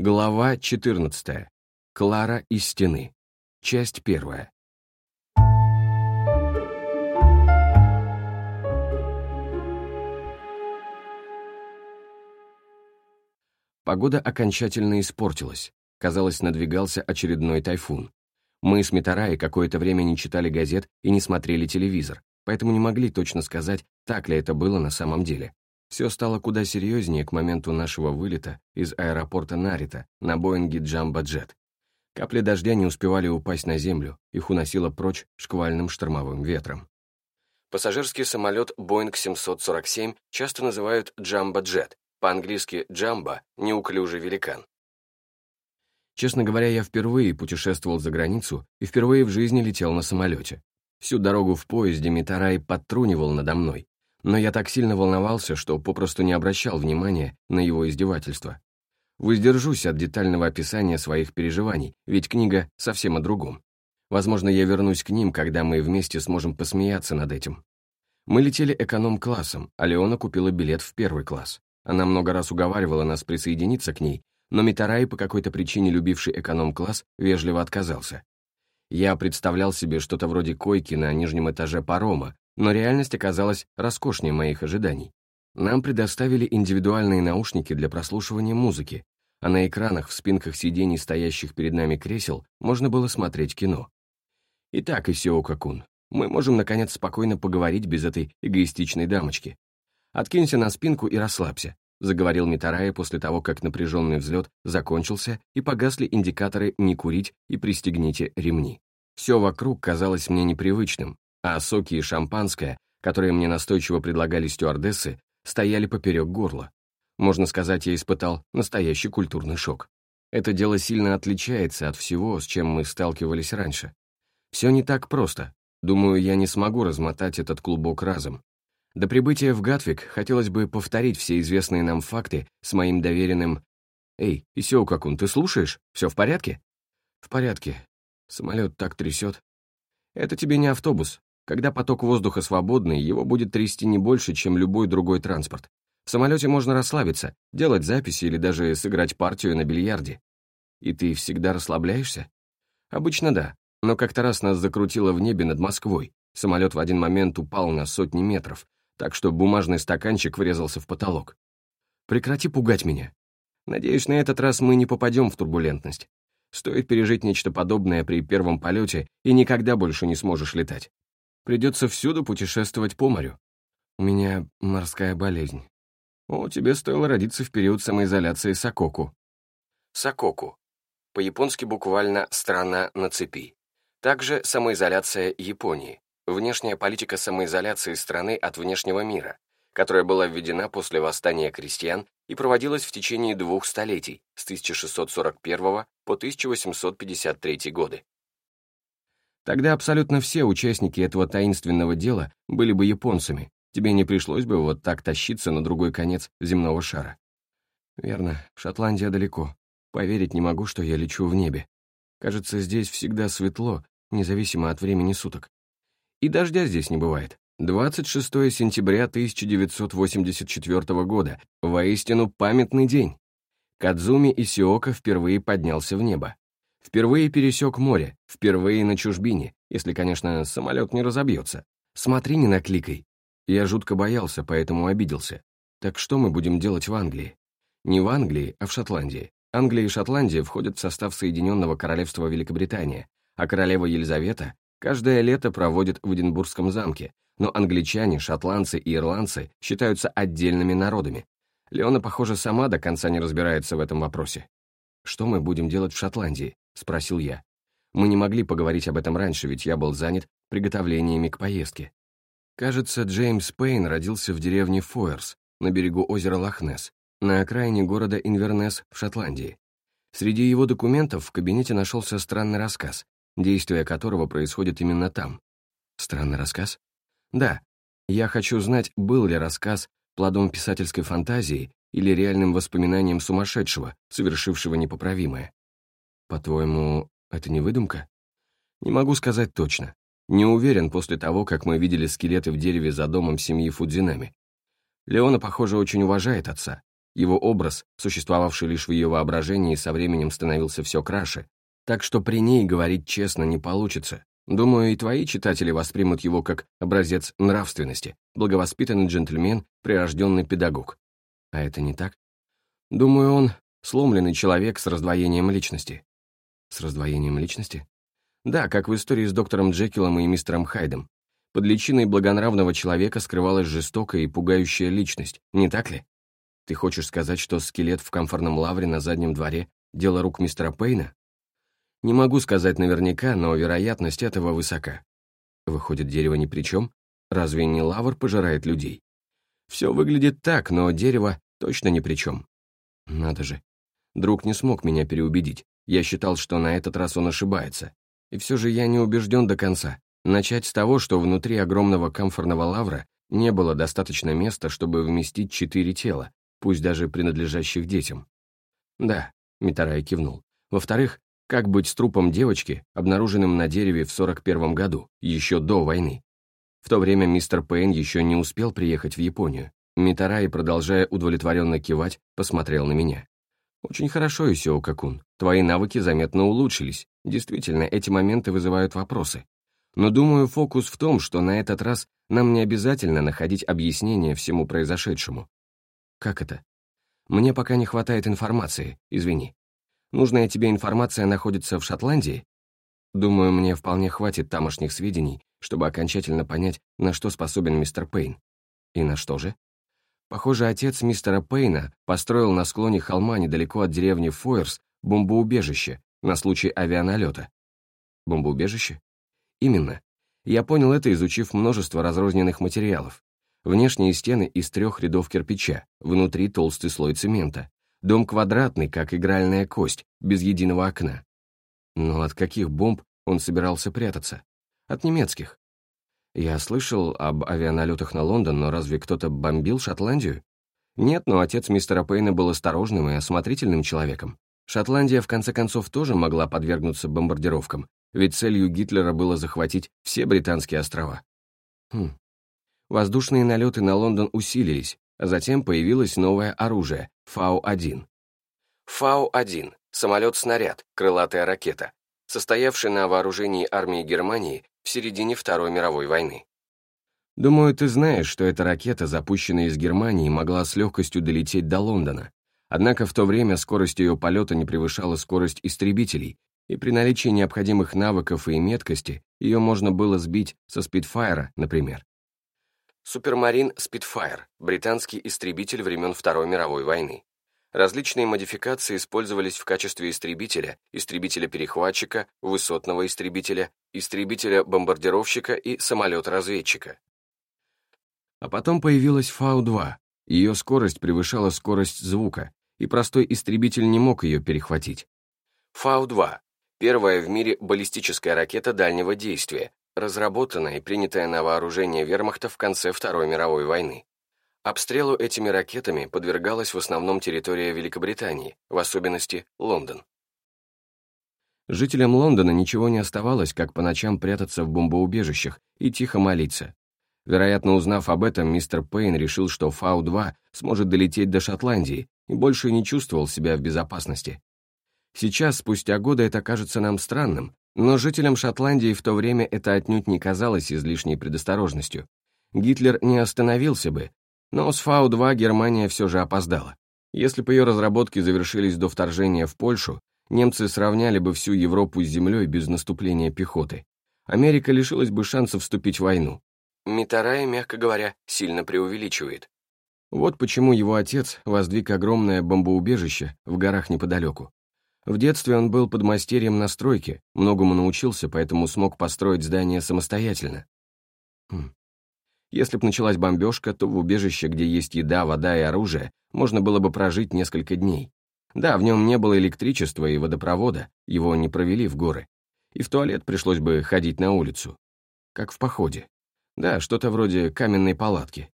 Глава 14. Клара из стены. Часть первая. Погода окончательно испортилась. Казалось, надвигался очередной тайфун. Мы с Митараей какое-то время не читали газет и не смотрели телевизор, поэтому не могли точно сказать, так ли это было на самом деле. Все стало куда серьезнее к моменту нашего вылета из аэропорта Нарита на Боинге Джамбо Джет. Капли дождя не успевали упасть на землю, их уносило прочь шквальным штормовым ветром. Пассажирский самолет Boeing 747 часто называют Джамбо Джет, по-английски «джамбо» — неуклюжий великан. Честно говоря, я впервые путешествовал за границу и впервые в жизни летел на самолете. Всю дорогу в поезде Митарай подтрунивал надо мной, но я так сильно волновался, что попросту не обращал внимания на его издевательство. Воздержусь от детального описания своих переживаний, ведь книга совсем о другом. Возможно, я вернусь к ним, когда мы вместе сможем посмеяться над этим. Мы летели эконом-классом, а Леона купила билет в первый класс. Она много раз уговаривала нас присоединиться к ней, но Митарай, по какой-то причине любивший эконом-класс, вежливо отказался. Я представлял себе что-то вроде койки на нижнем этаже парома, но реальность оказалась роскошнее моих ожиданий. Нам предоставили индивидуальные наушники для прослушивания музыки, а на экранах в спинках сидений, стоящих перед нами кресел, можно было смотреть кино. Итак, Исиока-кун, мы можем, наконец, спокойно поговорить без этой эгоистичной дамочки. Откинься на спинку и расслабься, заговорил Митарая после того, как напряженный взлет закончился и погасли индикаторы «не курить» и «пристегните ремни». Все вокруг казалось мне непривычным, а соки и шампанское, которые мне настойчиво предлагали стюардессы, стояли поперек горла. Можно сказать, я испытал настоящий культурный шок. Это дело сильно отличается от всего, с чем мы сталкивались раньше. Все не так просто. Думаю, я не смогу размотать этот клубок разом. До прибытия в Гатвик хотелось бы повторить все известные нам факты с моим доверенным «Эй, Исео-какун, ты слушаешь? Все в порядке?» «В порядке. Самолет так трясет». «Это тебе не автобус. Когда поток воздуха свободный, его будет трясти не больше, чем любой другой транспорт. В самолете можно расслабиться, делать записи или даже сыграть партию на бильярде. И ты всегда расслабляешься? Обычно да, но как-то раз нас закрутило в небе над Москвой. Самолет в один момент упал на сотни метров, так что бумажный стаканчик врезался в потолок. Прекрати пугать меня. Надеюсь, на этот раз мы не попадем в турбулентность. Стоит пережить нечто подобное при первом полете, и никогда больше не сможешь летать. Придется всюду путешествовать по морю. У меня морская болезнь. О, тебе стоило родиться в период самоизоляции Сококу. Сококу. По-японски буквально «страна на цепи». Также самоизоляция Японии. Внешняя политика самоизоляции страны от внешнего мира, которая была введена после восстания крестьян и проводилась в течение двух столетий, с 1641 по 1853 годы. Тогда абсолютно все участники этого таинственного дела были бы японцами. Тебе не пришлось бы вот так тащиться на другой конец земного шара. Верно, Шотландия далеко. Поверить не могу, что я лечу в небе. Кажется, здесь всегда светло, независимо от времени суток. И дождя здесь не бывает. 26 сентября 1984 года. Воистину памятный день. Кадзуми Исиока впервые поднялся в небо. Впервые пересек море, впервые на чужбине, если, конечно, самолет не разобьется. Смотри, не накликай. Я жутко боялся, поэтому обиделся. Так что мы будем делать в Англии? Не в Англии, а в Шотландии. Англия и Шотландия входят в состав Соединенного Королевства Великобритания, а королева Елизавета каждое лето проводит в Эдинбургском замке, но англичане, шотландцы и ирландцы считаются отдельными народами. Леона, похоже, сама до конца не разбирается в этом вопросе. Что мы будем делать в Шотландии? — спросил я. Мы не могли поговорить об этом раньше, ведь я был занят приготовлениями к поездке. Кажется, Джеймс Пейн родился в деревне Фойерс, на берегу озера Лохнес, на окраине города Инвернес в Шотландии. Среди его документов в кабинете нашелся странный рассказ, действие которого происходит именно там. Странный рассказ? Да. Я хочу знать, был ли рассказ плодом писательской фантазии или реальным воспоминанием сумасшедшего, совершившего непоправимое. По-твоему, это не выдумка? Не могу сказать точно. Не уверен после того, как мы видели скелеты в дереве за домом семьи Фудзинами. Леона, похоже, очень уважает отца. Его образ, существовавший лишь в ее воображении, со временем становился все краше, так что при ней говорить честно не получится. Думаю, и твои читатели воспримут его как образец нравственности, благовоспитанный джентльмен, прирожденный педагог. А это не так? Думаю, он сломленный человек с раздвоением личности. С раздвоением личности? Да, как в истории с доктором Джекилом и мистером Хайдом. Под личиной благонравного человека скрывалась жестокая и пугающая личность, не так ли? Ты хочешь сказать, что скелет в комфортном лавре на заднем дворе — дело рук мистера Пейна? Не могу сказать наверняка, но вероятность этого высока. Выходит, дерево ни при чем? Разве не лавр пожирает людей? Все выглядит так, но дерево точно ни при чем. Надо же. Друг не смог меня переубедить. Я считал, что на этот раз он ошибается. И все же я не убежден до конца. Начать с того, что внутри огромного камфорного лавра не было достаточно места, чтобы вместить четыре тела, пусть даже принадлежащих детям. Да, Митарай кивнул. Во-вторых, как быть с трупом девочки, обнаруженным на дереве в 41 году, еще до войны? В то время мистер Пейн еще не успел приехать в Японию. Митарай, продолжая удовлетворенно кивать, посмотрел на меня. «Очень хорошо, Исио Какун. Твои навыки заметно улучшились. Действительно, эти моменты вызывают вопросы. Но думаю, фокус в том, что на этот раз нам не обязательно находить объяснение всему произошедшему. Как это? Мне пока не хватает информации, извини. Нужная тебе информация находится в Шотландии? Думаю, мне вполне хватит тамошних сведений, чтобы окончательно понять, на что способен мистер Пейн. И на что же? Похоже, отец мистера Пейна построил на склоне холма недалеко от деревни Фойерс бомбоубежище на случай авианалета. Бомбоубежище? Именно. Я понял это, изучив множество разрозненных материалов. Внешние стены из трех рядов кирпича, внутри толстый слой цемента. Дом квадратный, как игральная кость, без единого окна. Но от каких бомб он собирался прятаться? От немецких. Я слышал об авианалетах на Лондон, но разве кто-то бомбил Шотландию? Нет, но отец мистера Пейна был осторожным и осмотрительным человеком. Шотландия, в конце концов, тоже могла подвергнуться бомбардировкам, ведь целью Гитлера было захватить все британские острова. Хм. Воздушные налеты на Лондон усилились, а затем появилось новое оружие — Фау-1. Фау-1 — самолет-снаряд, крылатая ракета, состоявший на вооружении армии Германии в середине Второй мировой войны. Думаю, ты знаешь, что эта ракета, запущенная из Германии, могла с легкостью долететь до Лондона. Однако в то время скорость ее полета не превышала скорость истребителей, и при наличии необходимых навыков и меткости ее можно было сбить со спидфайра, например. Супермарин Спитфайр – британский истребитель времен Второй мировой войны. Различные модификации использовались в качестве истребителя, истребителя-перехватчика, высотного истребителя, истребителя-бомбардировщика и самолета-разведчика. А потом появилась Фау-2. Ее скорость превышала скорость звука, и простой истребитель не мог ее перехватить. Фау-2 Первая в мире баллистическая ракета дальнего действия, разработанная и принятая на вооружение вермахта в конце Второй мировой войны. Обстрелу этими ракетами подвергалась в основном территория Великобритании, в особенности Лондон. Жителям Лондона ничего не оставалось, как по ночам прятаться в бомбоубежищах и тихо молиться. Вероятно, узнав об этом, мистер Пейн решил, что Фау-2 сможет долететь до Шотландии и больше не чувствовал себя в безопасности. Сейчас, спустя годы, это кажется нам странным, но жителям Шотландии в то время это отнюдь не казалось излишней предосторожностью. Гитлер не остановился бы, но с Фау-2 Германия все же опоздала. Если бы ее разработки завершились до вторжения в Польшу, немцы сравняли бы всю Европу с землей без наступления пехоты. Америка лишилась бы шанса вступить в войну. Митарай, мягко говоря, сильно преувеличивает. Вот почему его отец воздвиг огромное бомбоубежище в горах неподалеку. В детстве он был подмастерьем на стройке, многому научился, поэтому смог построить здание самостоятельно. Хм. Если б началась бомбежка, то в убежище, где есть еда, вода и оружие, можно было бы прожить несколько дней. Да, в нем не было электричества и водопровода, его не провели в горы. И в туалет пришлось бы ходить на улицу. Как в походе. Да, что-то вроде каменной палатки.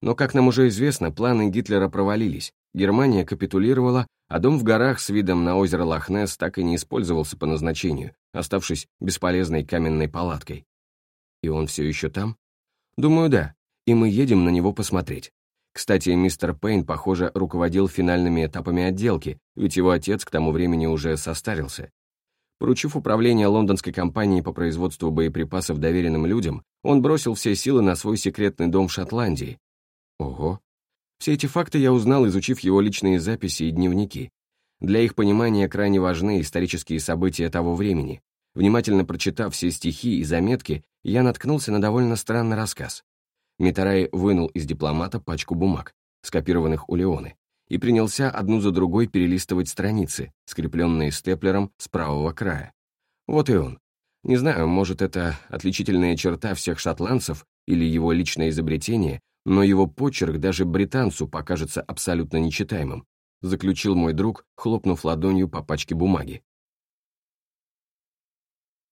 Но, как нам уже известно, планы Гитлера провалились. Германия капитулировала, а дом в горах с видом на озеро Лохнесс так и не использовался по назначению, оставшись бесполезной каменной палаткой. И он все еще там? Думаю, да, и мы едем на него посмотреть. Кстати, мистер Пейн, похоже, руководил финальными этапами отделки, ведь его отец к тому времени уже состарился. Поручив управление лондонской компанией по производству боеприпасов доверенным людям, он бросил все силы на свой секретный дом в Шотландии. Ого. Все эти факты я узнал, изучив его личные записи и дневники. Для их понимания крайне важны исторические события того времени. Внимательно прочитав все стихи и заметки, я наткнулся на довольно странный рассказ. Митарай вынул из дипломата пачку бумаг, скопированных у Леоны, и принялся одну за другой перелистывать страницы, скрепленные степлером с правого края. Вот и он. Не знаю, может, это отличительная черта всех шотландцев или его личное изобретение, но его почерк даже британцу покажется абсолютно нечитаемым, заключил мой друг, хлопнув ладонью по пачке бумаги.